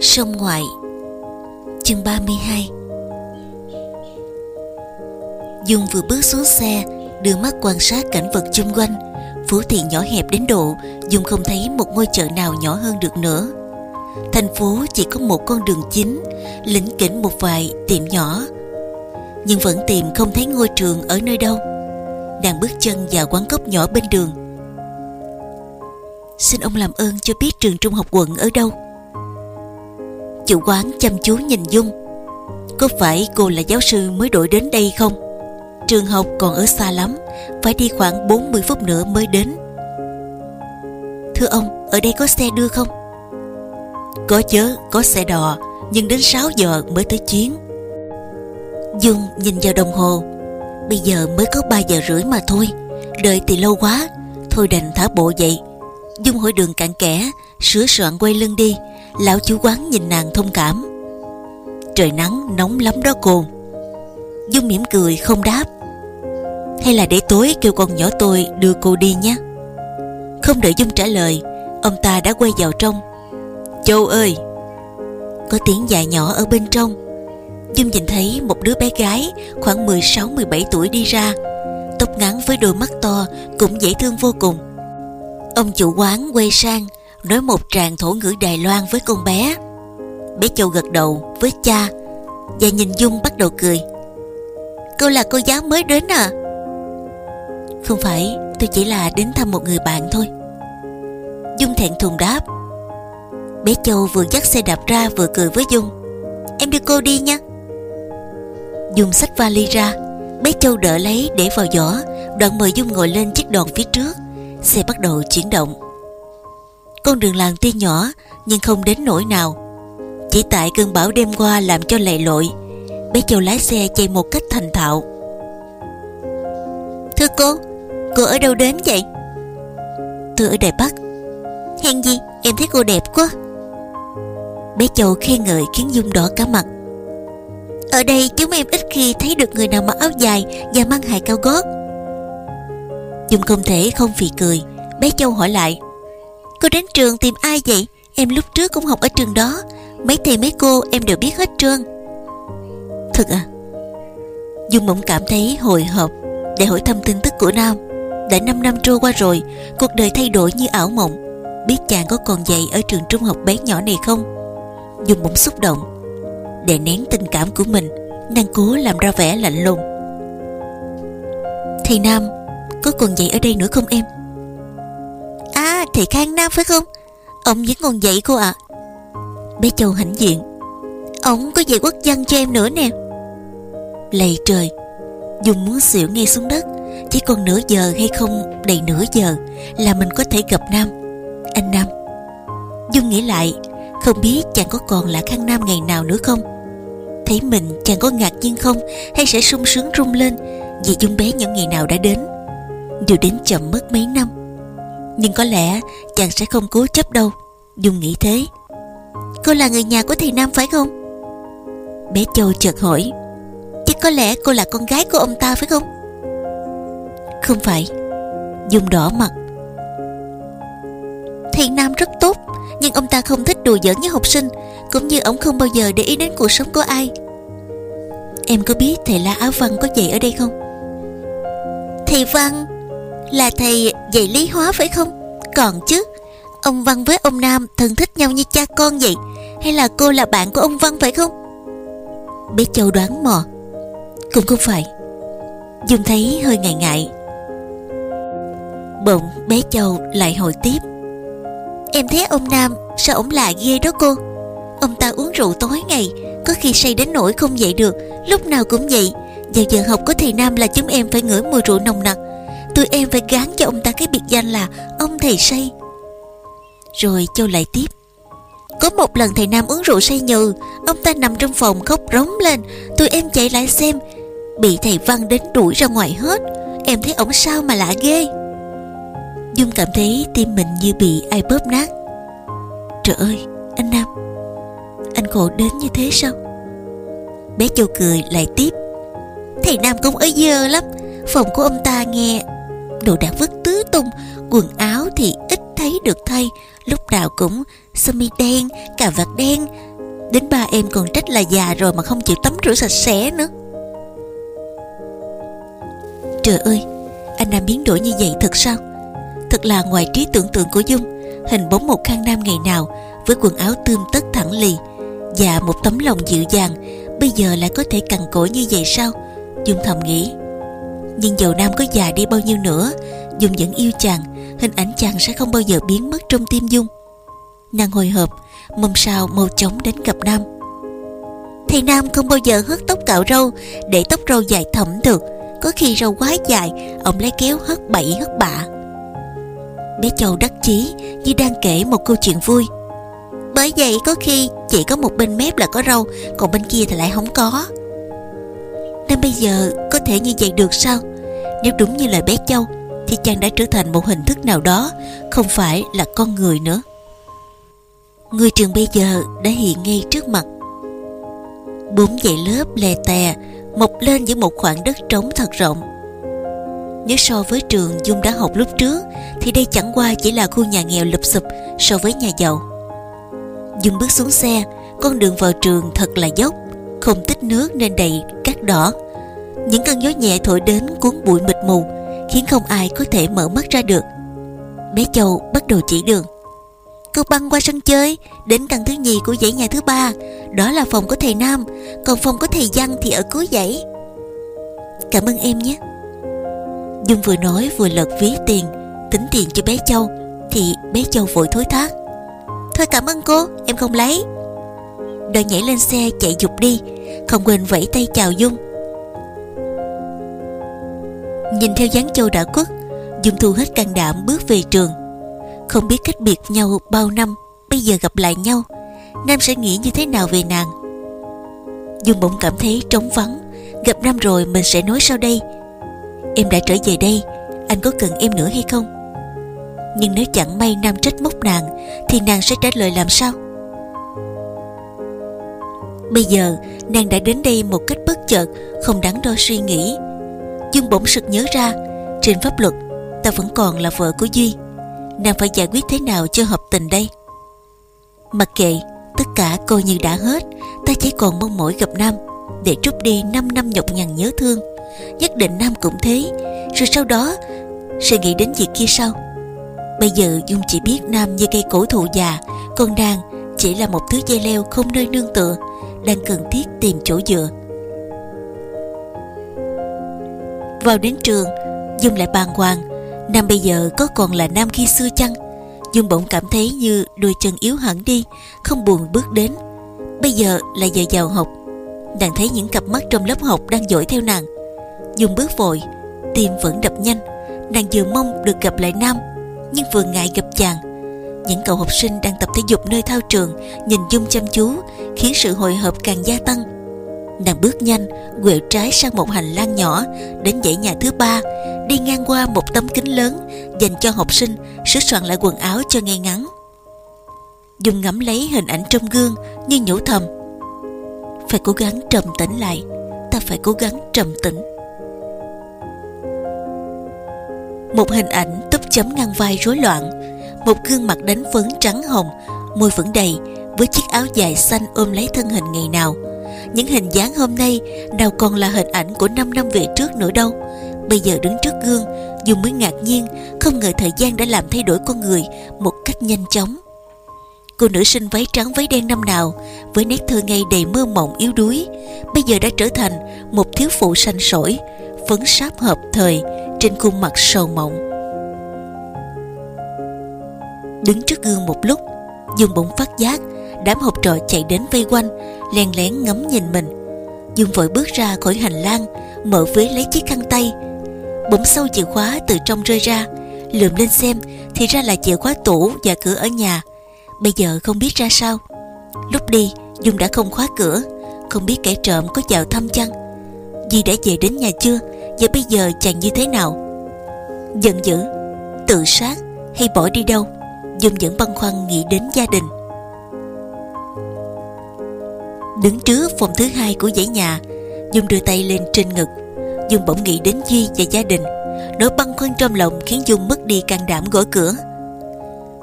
Sông ngoại, Chương 32 Dung vừa bước xuống xe, Đưa mắt quan sát cảnh vật chung quanh. Phố thị nhỏ hẹp đến độ, Dung không thấy một ngôi chợ nào nhỏ hơn được nữa. Thành phố chỉ có một con đường chính Lĩnh kỉnh một vài tiệm nhỏ. Nhưng vẫn tìm không thấy ngôi trường ở nơi đâu. Đang bước chân vào quán cốc nhỏ bên đường. Xin ông làm ơn cho biết trường trung học quận ở đâu? Chủ quán chăm chú nhìn Dung. Có phải cô là giáo sư mới đổi đến đây không? Trường học còn ở xa lắm, Phải đi khoảng 40 phút nữa mới đến. Thưa ông, Ở đây có xe đưa không? Có chớ, có xe đò, Nhưng đến 6 giờ mới tới chuyến. Dung nhìn vào đồng hồ. Bây giờ mới có 3 giờ rưỡi mà thôi, Đợi thì lâu quá. Thôi đành thả bộ vậy. Dung hỏi đường cạn kẽ, Sửa soạn quay lưng đi. Lão chủ quán nhìn nàng thông cảm. Trời nắng nóng lắm đó cô. Dung mỉm cười không đáp. Hay là để tối kêu con nhỏ tôi đưa cô đi nhé. Không đợi Dung trả lời, Ông ta đã quay vào trong. Châu ơi! Có tiếng dài nhỏ ở bên trong. Dung nhìn thấy một đứa bé gái Khoảng 16-17 tuổi đi ra, Tóc ngắn với đôi mắt to Cũng dễ thương vô cùng. Ông chủ quán quay sang nói một tràng thổ ngữ Đài Loan với con bé. Bé Châu gật đầu với cha và nhìn Dung bắt đầu cười. Cô là cô giáo mới đến à? Không phải, tôi chỉ là đến thăm một người bạn thôi. Dung thẹn thùng đáp. Bé Châu vừa dắt xe đạp ra vừa cười với Dung. Em đưa cô đi nha. Dung xách vali ra, bé Châu đỡ lấy để vào giỏ, đoạn mời Dung ngồi lên chiếc đòn phía trước. Xe bắt đầu chuyển động con đường làng tuy nhỏ, nhưng không đến nỗi nào. Chỉ tại cơn bão đêm qua làm cho lầy lội, bé châu lái xe chạy một cách thành thạo. Thưa cô cô ở đâu đến vậy? Tôi ở đài bắc. Hèn gì, em thấy cô đẹp quá. Bé châu khen ngợi khiến dung đỏ cả mặt. Ở đây chúng em ít khi thấy được người nào mặc áo dài và mang hài cao gót. Dung không thể không phì cười, bé châu hỏi lại Cô đến trường tìm ai vậy? Em lúc trước cũng học ở trường đó. Mấy thầy mấy cô em đều biết hết trơn. Thật à Dung bỗng cảm thấy hồi hộp Để hỏi thăm tin tức của Nam. Đã 5 năm trôi qua rồi, Cuộc đời thay đổi như ảo mộng. Biết chàng có còn dạy ở trường trung học bé nhỏ này không? Dung bỗng xúc động Để nén tình cảm của mình, Nàng cố làm ra vẻ lạnh lùng. Thầy Nam, Có còn dạy ở đây nữa không em? Thì Khang Nam phải không? Ông vẫn còn dạy cô ạ. À. Bé Châu hãnh diện. Ông có dạy quốc văn cho em nữa nè. Lạy trời. Dùng muốn xỉu ngay xuống đất. Chỉ còn nửa giờ hay không, đầy nửa giờ Là mình có thể gặp Nam. Anh Nam. Dung nghĩ lại, Không biết chàng có còn là Khang Nam ngày nào nữa không? Thấy mình chàng có ngạc nhiên không? Hay sẽ sung sướng rung lên Vì Dung bé những ngày nào đã đến? Dù đến chậm mất mấy năm nhưng có lẽ chàng sẽ không cố chấp đâu. Dung nghĩ thế. Cô là người nhà của thầy Nam phải không? Bé Châu chợt hỏi. Chắc có lẽ cô là con gái của ông ta phải không? Không phải. Dung đỏ mặt. Thầy Nam rất tốt, Nhưng ông ta không thích đùa giỡn với học sinh, Cũng như ông không bao giờ để ý đến cuộc sống của ai. Em có biết thầy La Áo Văn có dạy ở đây không? Thầy Văn là thầy dạy lý hóa phải không? Còn chứ, Ông Văn với ông Nam thân thích nhau như cha con vậy, Hay là cô là bạn của ông Văn phải không? Bé Châu đoán mò. Cũng không phải. Dung thấy hơi ngại ngại. Bỗng bé Châu lại hỏi tiếp. Em thấy ông Nam Sao ổng lạ ghê đó cô? Ông ta uống rượu tối ngày, Có khi say đến nỗi không dậy được, Lúc nào cũng vậy. Vào giờ học của thầy Nam là chúng em phải ngửi mùi rượu nồng nặc tụi em phải gán cho ông ta cái biệt danh là ông thầy say. Rồi châu lại tiếp. Có một lần thầy nam uống rượu say nhừ, ông ta nằm trong phòng khóc rống lên. Tụi em chạy lại xem. Bị thầy văn đến đuổi ra ngoài hết. Em thấy ổng sao mà lạ ghê. Dung cảm thấy tim mình như bị ai bóp nát. Trời ơi, anh nam, anh khổ đến như thế sao? Bé châu cười lại tiếp. Thầy nam cũng ở dơ lắm. Phòng của ông ta nghe đồ đạc vứt tứ tung, quần áo thì ít thấy được thay. Lúc nào cũng sơ mi đen, cà vạt đen. Đến ba em còn trách là già rồi Mà không chịu tắm rửa sạch sẽ nữa. Trời ơi, Anh Nam biến đổi như vậy thật sao? Thật là ngoài trí tưởng tượng của Dung. Hình bóng một khang nam ngày nào, Với quần áo tươm tất thẳng lì. Và một tấm lòng dịu dàng, Bây giờ lại có thể cằn cỗi như vậy sao? Dung thầm nghĩ. Nhưng dầu nam có già đi bao nhiêu nữa, Dung vẫn yêu chàng, Hình ảnh chàng sẽ không bao giờ biến mất trong tim Dung. Nàng hồi hộp, Mong sao mau chóng đến gặp Nam. Thầy Nam không bao giờ hớt tóc cạo râu, Để tóc râu dài thẩm được, Có khi râu quá dài, Ông lấy kéo hớt bậy hớt bạ Bé Châu đắc chí Như đang kể một câu chuyện vui. Bởi vậy có khi chỉ có một bên mép là có râu, Còn bên kia thì lại không có. Nên bây giờ có thể như vậy được sao? Nếu đúng như lời bé Châu, Thì chàng đã trở thành một hình thức nào đó Không phải là con người nữa. Người trường bây giờ đã hiện ngay trước mặt. Bốn dãy lớp lè tè, Mọc lên giữa một khoảng đất trống thật rộng. Nếu so với trường Dung đã học lúc trước, Thì đây chẳng qua chỉ là khu nhà nghèo lụp xụp So với nhà giàu. Dung bước xuống xe, Con đường vào trường thật là dốc, Không tích nước nên đầy cát đỏ. Những cơn gió nhẹ thổi đến cuốn bụi mịt mù, Khiến không ai có thể mở mắt ra được. Bé Châu bắt đầu chỉ đường. Cô băng qua sân chơi, Đến căn thứ nhì của dãy nhà thứ ba. Đó là phòng của thầy Nam, Còn phòng của thầy Văn thì ở cuối dãy. Cảm ơn em nhé. Dung vừa nói vừa lật ví tiền, Tính tiền cho bé Châu, Thì bé Châu vội thối thác. Thôi cảm ơn cô, em không lấy. Đoàn nhảy lên xe chạy dục đi, Không quên vẫy tay chào Dung. Nhìn theo dáng Châu đã quất Dung thu hết can đảm bước về trường. Không biết cách biệt nhau bao năm, Bây giờ gặp lại nhau, Nam sẽ nghĩ như thế nào về nàng? Dung bỗng cảm thấy trống vắng, Gặp Nam rồi mình sẽ nói sau đây. Em đã trở về đây, Anh có cần em nữa hay không? Nhưng nếu chẳng may Nam trách móc nàng, Thì nàng sẽ trả lời làm sao? Bây giờ, nàng đã đến đây một cách bất chợt, Không đáng đo suy nghĩ. Dung bỗng sực nhớ ra, Trên pháp luật, Ta vẫn còn là vợ của Duy. Nàng phải giải quyết thế nào cho hợp tình đây? Mặc kệ, tất cả coi như đã hết, ta chỉ còn mong mỏi gặp nam, để trút đi 5 năm nhọc nhằn nhớ thương. Nhất định nam cũng thế, rồi sau đó sẽ nghĩ đến việc kia sau. Bây giờ dung chỉ biết nam như cây cổ thụ già, còn nàng chỉ là một thứ dây leo không nơi nương tựa, đang cần thiết tìm chỗ dựa. Vào đến trường. Dung lại bàng hoàng. Nam bây giờ có còn là Nam khi xưa chăng? Dung bỗng cảm thấy như đôi chân yếu hẳn đi, Không buồn bước đến. Bây giờ là giờ vào học. Nàng thấy những cặp mắt trong lớp học đang dõi theo nàng. Dung bước vội, Tim vẫn đập nhanh. Nàng vừa mong được gặp lại Nam, Nhưng vừa ngại gặp chàng. Những cậu học sinh đang tập thể dục nơi thao trường Nhìn Dung chăm chú, Khiến sự hồi hộp càng gia tăng. Nàng bước nhanh, quẹo trái sang một hành lang nhỏ, Đến dãy nhà thứ ba, Đi ngang qua một tấm kính lớn, Dành cho học sinh Sửa soạn lại quần áo cho ngay ngắn. Dùng ngắm lấy hình ảnh trong gương Như nhủ thầm, Phải cố gắng trầm tĩnh lại, Ta phải cố gắng trầm tĩnh. Một hình ảnh túp chấm ngang vai rối loạn, Một gương mặt đánh phấn trắng hồng, Môi vẫn đầy, Với chiếc áo dài xanh ôm lấy thân hình ngày nào những hình dáng hôm nay đâu còn là hình ảnh của 5 năm về trước nữa đâu. Bây giờ đứng trước gương Dung mới ngạc nhiên, Không ngờ thời gian đã làm thay đổi con người Một cách nhanh chóng. Cô nữ sinh váy trắng, váy đen năm nào, Với nét thơ ngây đầy mơ mộng yếu đuối, Bây giờ đã trở thành Một thiếu phụ xanh sỏi, Phấn sáp hợp thời Trên khuôn mặt sầu mộng. Đứng trước gương một lúc Dung bỗng phát giác Đám học trò chạy đến vây quanh, len lén ngắm nhìn mình. Dung vội bước ra khỏi hành lang, Mở ví lấy chiếc khăn tay. Bỗng sâu chìa khóa từ trong rơi ra, Lượm lên xem Thì ra là chìa khóa tủ và cửa ở nhà. Bây giờ không biết ra sao. Lúc đi, Dung đã không khóa cửa, Không biết kẻ trộm có vào thăm chăng. Dì đã về đến nhà chưa Và bây giờ chàng như thế nào? Giận dữ, Tự sát hay bỏ đi đâu? Dung vẫn băn khoăn nghĩ đến gia đình. Đứng trước phòng thứ hai của dãy nhà. Dung đưa tay lên trên ngực. Dung bỗng nghĩ đến Duy và gia đình. Nỗi băn khoăn trong lòng khiến Dung mất đi can đảm gõ cửa.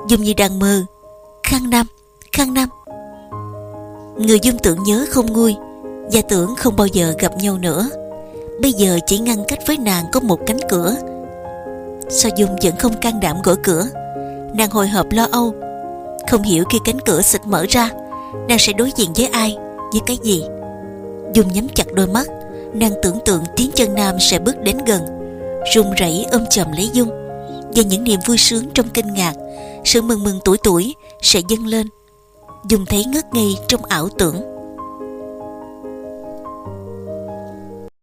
Dung như đang mơ. Khang Nam, Khang Nam. Người Dung tưởng nhớ không nguôi Và tưởng không bao giờ gặp nhau nữa. Bây giờ chỉ ngăn cách với nàng có một cánh cửa. Sao Dung vẫn không can đảm gõ cửa? Nàng hồi hộp lo âu. Không hiểu khi cánh cửa xịt mở ra Nàng sẽ đối diện với ai? Với cái gì. Dung nhắm chặt đôi mắt, Nàng tưởng tượng tiếng chân nam sẽ bước đến gần, run rẩy ôm chầm lấy Dung. Và những niềm vui sướng trong kinh ngạc, Sự mừng mừng tuổi tuổi sẽ dâng lên. Dung thấy ngất ngây trong ảo tưởng.